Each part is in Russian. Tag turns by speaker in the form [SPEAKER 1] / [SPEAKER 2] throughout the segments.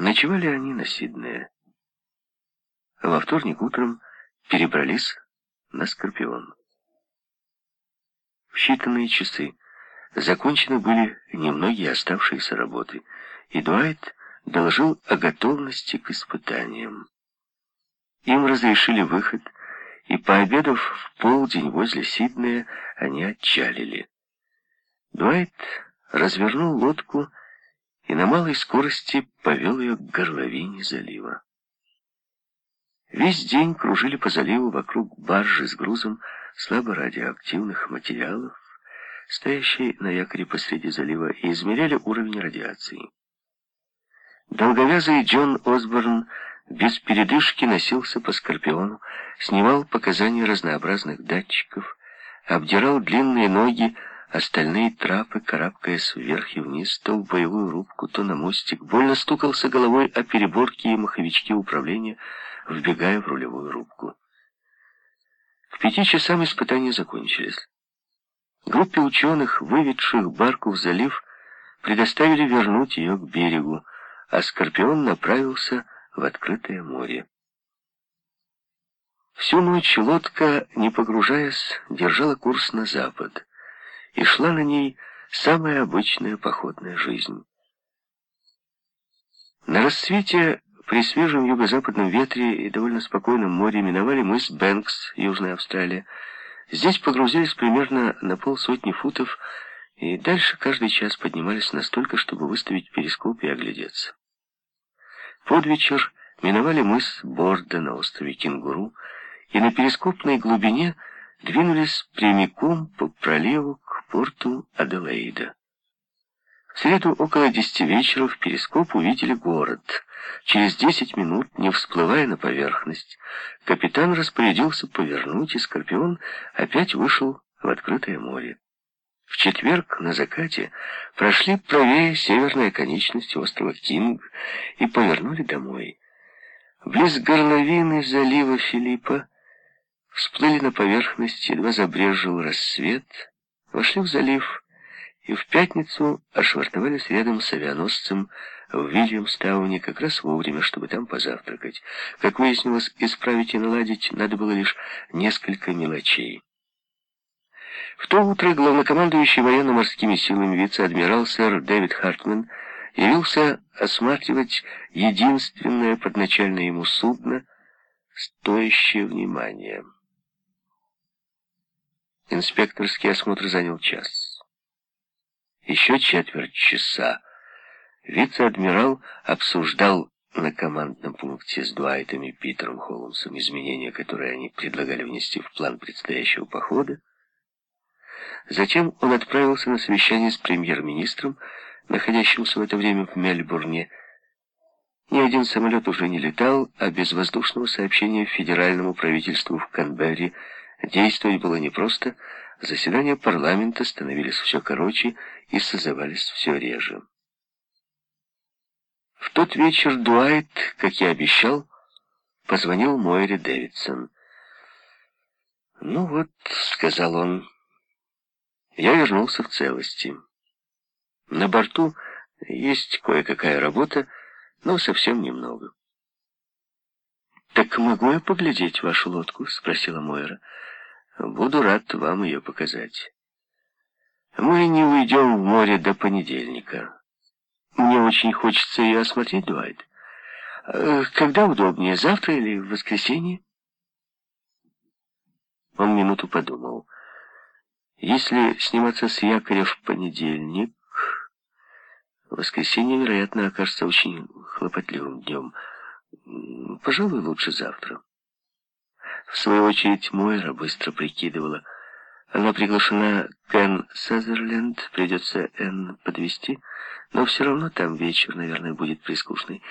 [SPEAKER 1] Ночевали они на Сиднее. Во вторник утром перебрались на Скорпион. В считанные часы закончены были немногие оставшиеся работы, и Дуайт доложил о готовности к испытаниям. Им разрешили выход, и, пообедав в полдень возле Сиднея, они отчалили. Дуайт развернул лодку и на малой скорости повел ее к горловине залива. Весь день кружили по заливу вокруг баржи с грузом слабо радиоактивных материалов, стоящей на якоре посреди залива, и измеряли уровень радиации. Долговязый Джон Осборн без передышки носился по Скорпиону, снимал показания разнообразных датчиков, обдирал длинные ноги, остальные трапы, карабкаясь вверх и вниз, то в боевую рубку, то на мостик, больно стукался головой о переборки и маховички управления, вбегая в рулевую рубку. К пяти часам испытания закончились. Группе ученых, выведших барку в залив, предоставили вернуть ее к берегу, а Скорпион направился в открытое море. Всю ночь лодка, не погружаясь, держала курс на запад, и шла на ней самая обычная походная жизнь. На рассвете при свежем юго-западном ветре и довольно спокойном море миновали мыс Бэнкс, Южная Австралия. Здесь погрузились примерно на полсотни футов и дальше каждый час поднимались настолько, чтобы выставить перископ и оглядеться. Под вечер миновали мыс Борда на острове Кенгуру и на перископной глубине двинулись прямиком по проливу к порту Аделаида. В среду около десяти вечера в перископ увидели город. Через десять минут, не всплывая на поверхность, капитан распорядился повернуть, и Скорпион опять вышел в открытое море. В четверг на закате прошли правее северной оконечности острова Кинг и повернули домой. Близ горловины залива Филиппа всплыли на поверхность, едва забрежил рассвет, вошли в залив и в пятницу ошвартовались рядом с авианосцем в Вильямстауне как раз вовремя, чтобы там позавтракать. Как выяснилось, исправить и наладить надо было лишь несколько мелочей. В то утро главнокомандующий военно-морскими силами вице-адмирал сэр Дэвид Хартман явился осматривать единственное подначальное ему судно, стоящее внимания. Инспекторский осмотр занял час. Еще четверть часа вице-адмирал обсуждал на командном пункте с Дуайтом и Питером Холмсом изменения, которые они предлагали внести в план предстоящего похода. Затем он отправился на совещание с премьер-министром, находящимся в это время в Мельбурне. Ни один самолет уже не летал, а без воздушного сообщения федеральному правительству в Канберре действовать было непросто, Заседания парламента становились все короче и созывались все реже. В тот вечер Дуайт, как и обещал, позвонил Мойре Дэвидсон. «Ну вот», — сказал он, — «я вернулся в целости. На борту есть кое-какая работа, но совсем немного». «Так могу я поглядеть вашу лодку?» — спросила Мойра. Буду рад вам ее показать. Мы не уйдем в море до понедельника. Мне очень хочется ее осмотреть, Дуайт. Э, когда удобнее, завтра или в воскресенье? Он минуту подумал. Если сниматься с якоря в понедельник, воскресенье, вероятно, окажется очень хлопотливым днем. Пожалуй, лучше завтра. В свою очередь Мойра быстро прикидывала. Она приглашена к Энн Сазерленд, придется Энн подвести, но все равно там вечер, наверное, будет прискучный.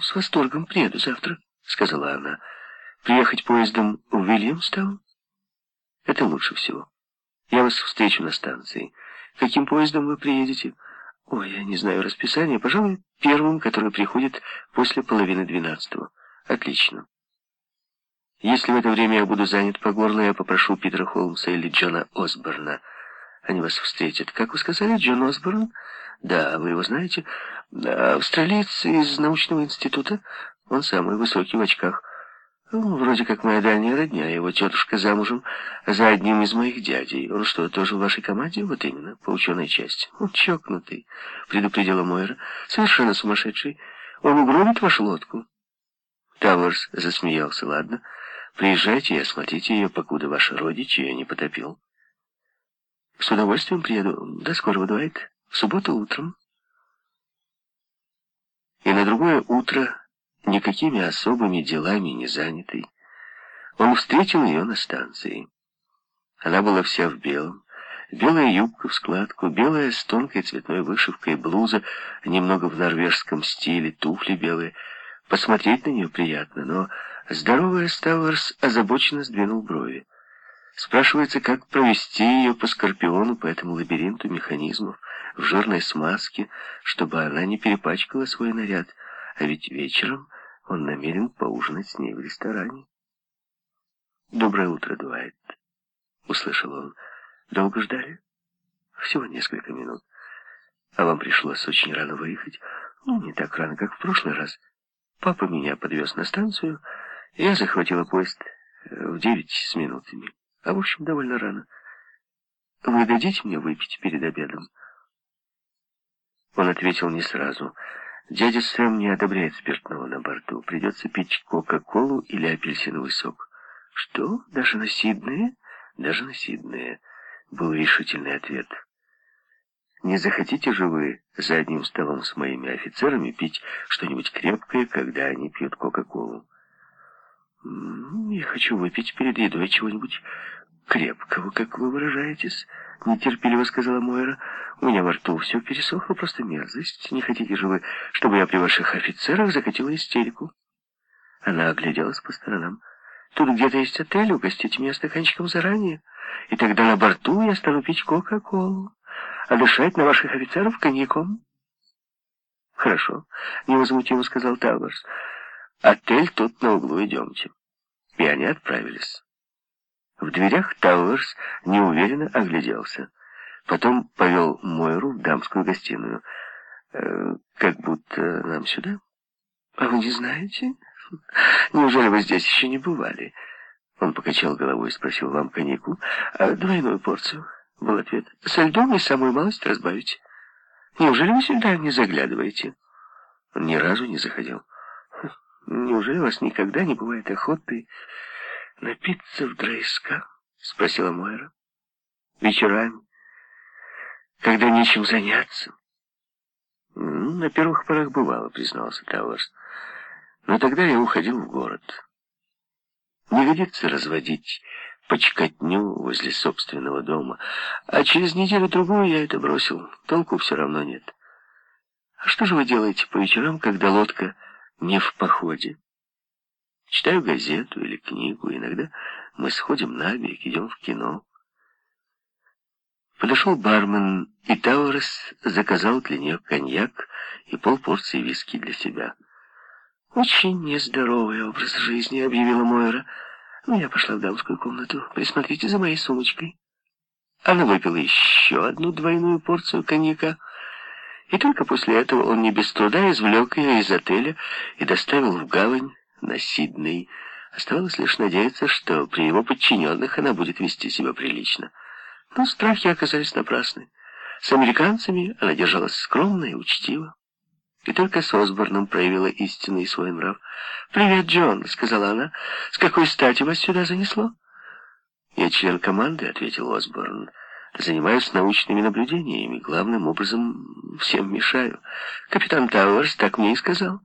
[SPEAKER 1] «С восторгом приеду завтра», — сказала она. «Приехать поездом в Вильямстаун? Это лучше всего. Я вас встречу на станции. Каким поездом вы приедете?» «Ой, я не знаю расписания. Пожалуй, первым, который приходит после половины двенадцатого». «Отлично». Если в это время я буду занят по горло, я попрошу Питера Холмса или Джона Осборна. Они вас встретят. Как вы сказали, Джон Осборн? Да, вы его знаете? Австралиец из научного института. Он самый высокий в очках. Ну, вроде как моя дальняя родня. Его тетушка замужем за одним из моих дядей. Он что, тоже в вашей команде? Вот именно, по ученой части. Он чокнутый, предупредила Мойра. Совершенно сумасшедший. Он угробит вашу лодку. Тауэрс засмеялся. Ладно, приезжайте и осмотрите ее, покуда ваши родичи ее не потопил. С удовольствием приеду. До скорого, Дуайт. В субботу утром. И на другое утро никакими особыми делами не занятый, он встретил ее на станции. Она была вся в белом. Белая юбка в складку, белая с тонкой цветной вышивкой блуза, немного в норвежском стиле, туфли белые. Посмотреть на нее приятно, но здоровая Ставарс озабоченно сдвинул брови. Спрашивается, как провести ее по Скорпиону, по этому лабиринту механизмов, в жирной смазке, чтобы она не перепачкала свой наряд, а ведь вечером он намерен поужинать с ней в ресторане. «Доброе утро, Дуайт», — услышал он. «Долго ждали?» «Всего несколько минут. А вам пришлось очень рано выехать?» «Ну, не так рано, как в прошлый раз. Папа меня подвез на станцию, я захватила поезд э, в девять с минутами. А, в общем, довольно рано. Вы дадите мне выпить перед обедом?» Он ответил не сразу — Дядя Сэм не одобряет спиртного на борту. Придется пить кока-колу или апельсиновый сок. Что? Даже на Сиднее? Даже на Сиднее. Был решительный ответ. Не захотите же вы за одним столом с моими офицерами пить что-нибудь крепкое, когда они пьют кока-колу? Я хочу выпить перед едой чего-нибудь крепкого, как вы выражаетесь, нетерпеливо сказала Мойра. У меня во рту все пересохло, просто мерзость. Не хотите же вы, чтобы я при ваших офицерах закатила истерику? Она огляделась по сторонам. Тут где-то есть отель, угостите меня стаканчиком заранее, и тогда на борту я стану пить кока-колу, а дышать на ваших офицеров коньяком. Хорошо, невозмутимо сказал Талберс. Отель тут на углу, идемте. И они отправились. В дверях Тауерс неуверенно огляделся. Потом повел Мойру в дамскую гостиную. Э, как будто нам сюда. А вы не знаете? Неужели вы здесь еще не бывали? Он покачал головой и спросил, вам коньяку? А двойную порцию, был ответ. Со льдом и самую малость разбавить. Неужели вы сюда не заглядываете? Он ни разу не заходил. Неужели у вас никогда не бывает охоты «Напиться в Дрейска?» — спросила Мойра. «Вечерами, когда нечем заняться». «На первых порах бывало», — признался Тауэрс. «Но тогда я уходил в город. Не годится разводить почкотню возле собственного дома, а через неделю-другую я это бросил. Толку все равно нет. А что же вы делаете по вечерам, когда лодка не в походе?» Читаю газету или книгу. Иногда мы сходим на берег, идем в кино. Подошел бармен, и Таурес заказал для нее коньяк и полпорции виски для себя. «Очень нездоровый образ жизни», — объявила Мойра. Ну, я пошла в дамскую комнату. Присмотрите за моей сумочкой. Она выпила еще одну двойную порцию коньяка. И только после этого он не без труда извлек ее из отеля и доставил в гавань на Сидней. Оставалось лишь надеяться, что при его подчиненных она будет вести себя прилично. Но страхи оказались напрасны. С американцами она держалась скромно и учтиво. И только с Осборном проявила истинный свой нрав. «Привет, Джон», — сказала она. «С какой стати вас сюда занесло?» «Я член команды», — ответил Осборн. «Занимаюсь научными наблюдениями. Главным образом всем мешаю. Капитан Тауэрс так мне и сказал».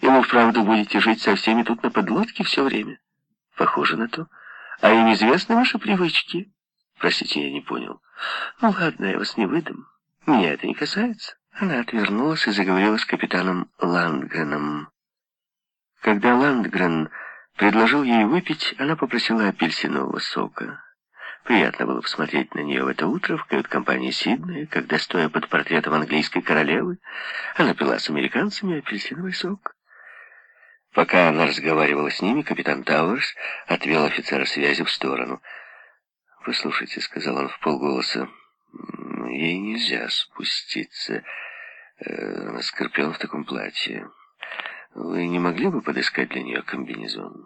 [SPEAKER 1] И вы вправду будете жить со всеми тут на подлодке все время? Похоже на то. А им известны ваши привычки? Простите, я не понял. Ну ладно, я вас не выдам. Меня это не касается. Она отвернулась и заговорила с капитаном Ландгреном. Когда Ландгрен предложил ей выпить, она попросила апельсинового сока. Приятно было посмотреть на нее в это утро в кают-компании Сиднея, когда, стоя под портретом английской королевы, она пила с американцами апельсиновый сок. Пока она разговаривала с ними, капитан Тауэрс отвел офицера связи в сторону. «Вы слушайте», — сказал он в полголоса, — «ей нельзя спуститься. Э, она скорпела в таком платье. Вы не могли бы подыскать для нее комбинезон?